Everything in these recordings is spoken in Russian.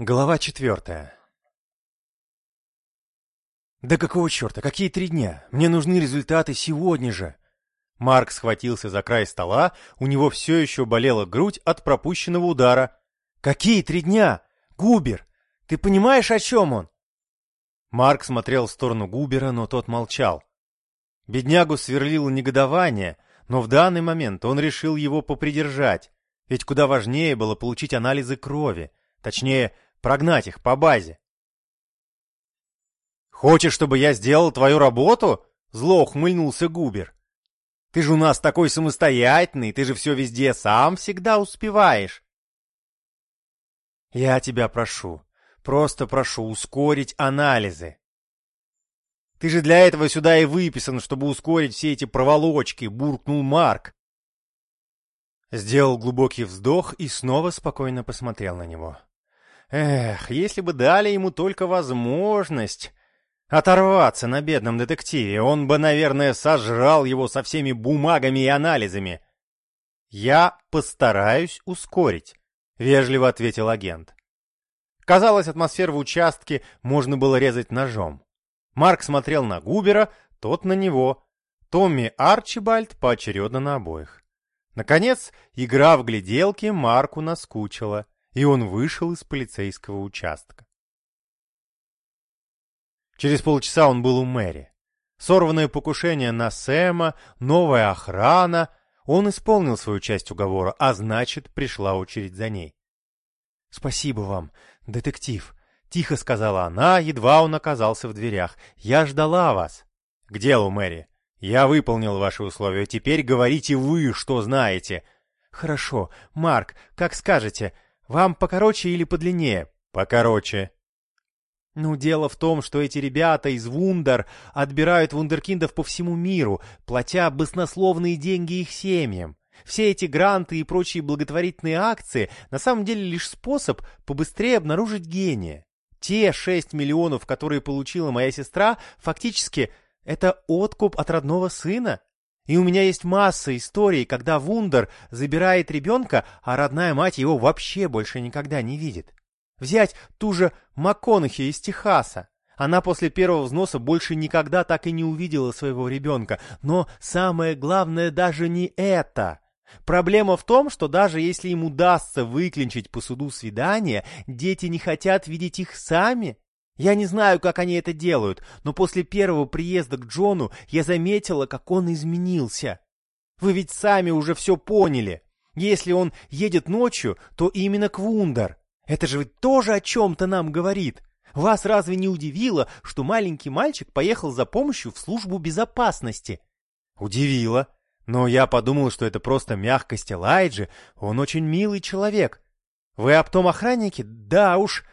Глава четвертая. «Да какого черта? Какие три дня? Мне нужны результаты сегодня же!» Марк схватился за край стола, у него все еще болела грудь от пропущенного удара. «Какие три дня? Губер! Ты понимаешь, о чем он?» Марк смотрел в сторону Губера, но тот молчал. Беднягу сверлило негодование, но в данный момент он решил его попридержать, ведь куда важнее было получить анализы крови, точнее, прогнать их по базе. «Хочешь, чтобы я сделал твою работу?» — зло ухмыльнулся Губер. «Ты же у нас такой самостоятельный, ты же все везде сам всегда успеваешь». «Я тебя прошу, просто прошу ускорить анализы». «Ты же для этого сюда и выписан, чтобы ускорить все эти проволочки», — буркнул Марк. Сделал глубокий вздох и снова спокойно посмотрел на него. Эх, если бы дали ему только возможность оторваться на бедном детективе, он бы, наверное, сожрал его со всеми бумагами и анализами. «Я постараюсь ускорить», — вежливо ответил агент. Казалось, атмосферу в участке можно было резать ножом. Марк смотрел на Губера, тот на него. Томми Арчибальд поочередно на обоих. Наконец, игра в гляделки Марку наскучила — и он вышел из полицейского участка. Через полчаса он был у Мэри. Сорванное покушение на Сэма, новая охрана. Он исполнил свою часть уговора, а значит, пришла очередь за ней. — Спасибо вам, детектив, — тихо сказала она, едва он оказался в дверях. — Я ждала вас. — К делу, Мэри. Я выполнил ваши условия. Теперь говорите вы, что знаете. — Хорошо. Марк, как скажете. Вам покороче или подлиннее? Покороче. Ну, дело в том, что эти ребята из Вундер отбирают вундеркиндов по всему миру, платя баснословные деньги их семьям. Все эти гранты и прочие благотворительные акции на самом деле лишь способ побыстрее обнаружить гения. Те 6 миллионов, которые получила моя сестра, фактически это откуп от родного сына. И у меня есть масса историй, когда Вундер забирает ребенка, а родная мать его вообще больше никогда не видит. Взять ту же МакКонахи из Техаса. Она после первого взноса больше никогда так и не увидела своего ребенка. Но самое главное даже не это. Проблема в том, что даже если им удастся выклинчить по суду свидание, дети не хотят видеть их сами. Я не знаю, как они это делают, но после первого приезда к Джону я заметила, как он изменился. Вы ведь сами уже все поняли. Если он едет ночью, то именно к Вундер. Это же ведь тоже о чем-то нам говорит. Вас разве не удивило, что маленький мальчик поехал за помощью в службу безопасности? Удивило. Но я подумал, что это просто мягкость Элайджи, он очень милый человек. Вы об том охраннике? Да уж,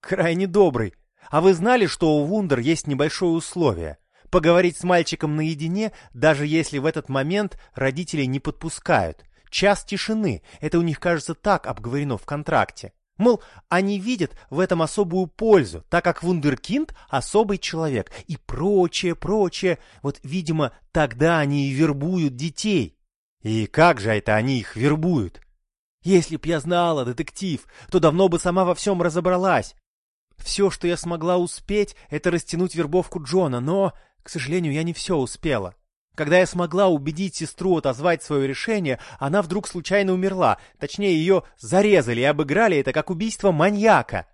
крайне добрый. А вы знали, что у Вундер есть небольшое условие? Поговорить с мальчиком наедине, даже если в этот момент родители не подпускают. Час тишины. Это у них, кажется, так обговорено в контракте. Мол, они видят в этом особую пользу, так как вундеркинд – особый человек и прочее, прочее. Вот, видимо, тогда они и вербуют детей. И как же это они их вербуют? Если б я знала, детектив, то давно бы сама во всем разобралась. Все, что я смогла успеть, это растянуть вербовку Джона, но, к сожалению, я не все успела. Когда я смогла убедить сестру отозвать свое решение, она вдруг случайно умерла. Точнее, ее зарезали и обыграли это как убийство маньяка.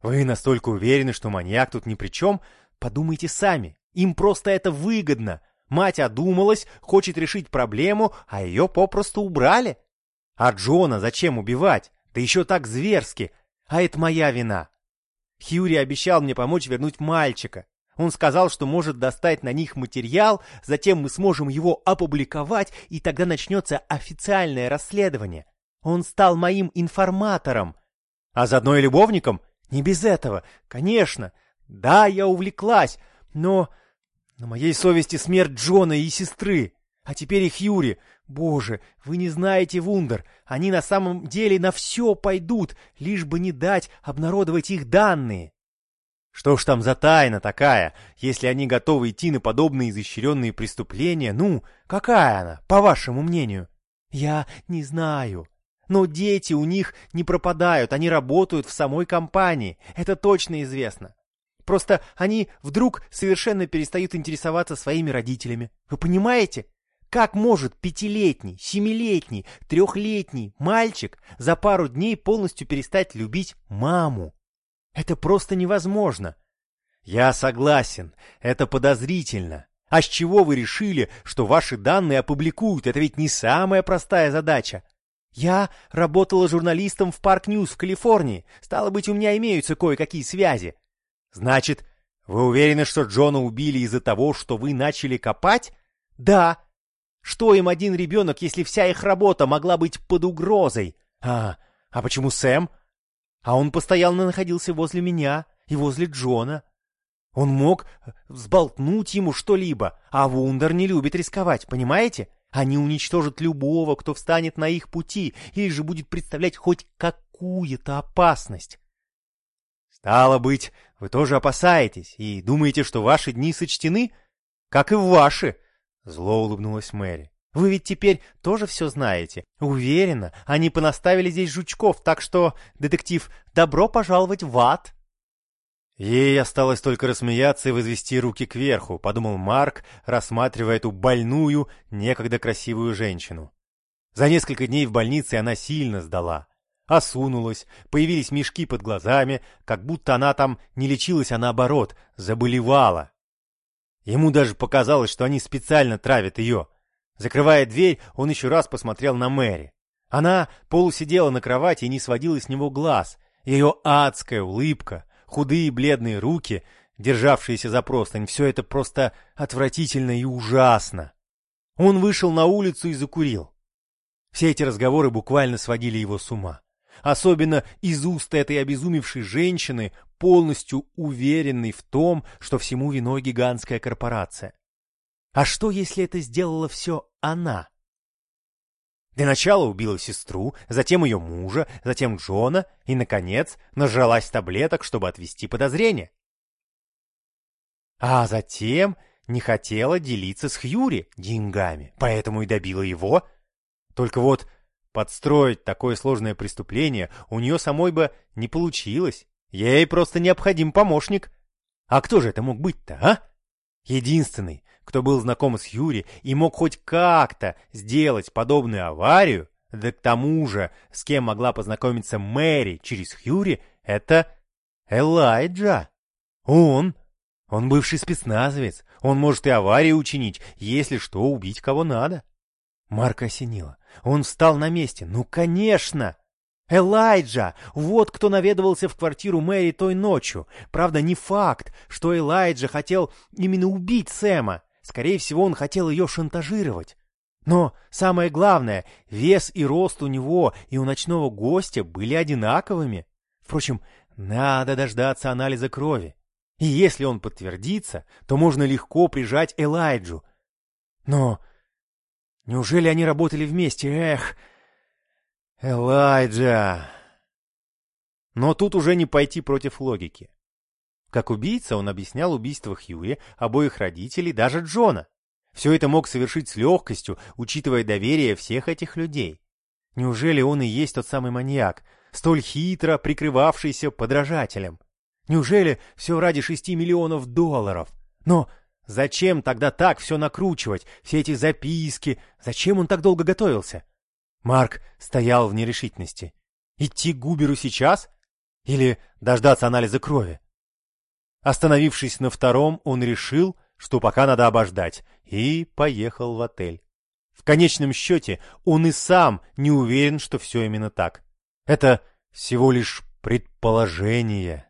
Вы настолько уверены, что маньяк тут ни при чем? Подумайте сами. Им просто это выгодно. Мать одумалась, хочет решить проблему, а ее попросту убрали. А Джона зачем убивать? Да еще так зверски. А это моя вина. Хьюри обещал мне помочь вернуть мальчика. Он сказал, что может достать на них материал, затем мы сможем его опубликовать, и тогда начнется официальное расследование. Он стал моим информатором. А заодно и любовником? Не без этого, конечно. Да, я увлеклась, но... На моей совести смерть Джона и сестры. А теперь и Хьюри. Боже, вы не знаете, Вундер, они на самом деле на все пойдут, лишь бы не дать обнародовать их данные. Что ж там за тайна такая, если они готовы идти на подобные изощренные преступления? Ну, какая она, по вашему мнению? Я не знаю. Но дети у них не пропадают, они работают в самой компании. Это точно известно. Просто они вдруг совершенно перестают интересоваться своими родителями. Вы понимаете? Как может пятилетний, семилетний, трехлетний мальчик за пару дней полностью перестать любить маму? Это просто невозможно. Я согласен, это подозрительно. А с чего вы решили, что ваши данные опубликуют? Это ведь не самая простая задача. Я работала журналистом в Парк Ньюс в Калифорнии. Стало быть, у меня имеются кое-какие связи. Значит, вы уверены, что Джона убили из-за того, что вы начали копать? Да. Что им один ребенок, если вся их работа могла быть под угрозой? А, а почему Сэм? А он постоянно находился возле меня и возле Джона. Он мог взболтнуть ему что-либо, а Вундер не любит рисковать, понимаете? Они уничтожат любого, кто встанет на их пути, или же будет представлять хоть какую-то опасность. Стало быть, вы тоже опасаетесь и думаете, что ваши дни сочтены? Как и ваши, зло улыбнулась Мэри. Вы ведь теперь тоже все знаете. Уверена, они понаставили здесь жучков, так что, детектив, добро пожаловать в ад. Ей осталось только рассмеяться и возвести руки кверху, подумал Марк, рассматривая эту больную, некогда красивую женщину. За несколько дней в больнице она сильно сдала. Осунулась, появились мешки под глазами, как будто она там не лечилась, а наоборот, заболевала. Ему даже показалось, что они специально травят ее. Закрывая дверь, он еще раз посмотрел на Мэри. Она полусидела на кровати и не сводила с него глаз. Ее адская улыбка, худые бледные руки, державшиеся за простынь, все это просто отвратительно и ужасно. Он вышел на улицу и закурил. Все эти разговоры буквально сводили его с ума. Особенно из уст этой обезумевшей женщины, полностью уверенной в том, что всему виной гигантская корпорация. А что, если это сделала все она? Для начала убила сестру, затем ее мужа, затем Джона и, наконец, нажралась таблеток, чтобы отвести подозрения. А затем не хотела делиться с Хьюри деньгами, поэтому и добила его. Только вот подстроить такое сложное преступление у нее самой бы не получилось. Ей просто необходим помощник. А кто же это мог быть-то, а? Единственный, кто был знаком с Юри и мог хоть как-то сделать подобную аварию, да к тому же, с кем могла познакомиться Мэри через Хьюри, это Элайджа. Он, он бывший спецназовец, он может и аварию учинить, если что, убить кого надо. Марка осенило. Он встал на месте. Ну, конечно! Элайджа! Вот кто наведывался в квартиру Мэри той ночью. Правда, не факт, что Элайджа хотел именно убить Сэма. Скорее всего, он хотел ее шантажировать. Но самое главное, вес и рост у него и у ночного гостя были одинаковыми. Впрочем, надо дождаться анализа крови. И если он подтвердится, то можно легко прижать Элайджу. Но неужели они работали вместе? Эх, Элайджа! Но тут уже не пойти против логики. Как убийца он объяснял убийство Хьюи, обоих родителей, даже Джона. Все это мог совершить с легкостью, учитывая доверие всех этих людей. Неужели он и есть тот самый маньяк, столь хитро прикрывавшийся подражателем? Неужели все ради шести миллионов долларов? Но зачем тогда так все накручивать, все эти записки? Зачем он так долго готовился? Марк стоял в нерешительности. Идти к Губеру сейчас? Или дождаться анализа крови? Остановившись на втором, он решил, что пока надо обождать, и поехал в отель. В конечном счете, он и сам не уверен, что все именно так. Это всего лишь предположение.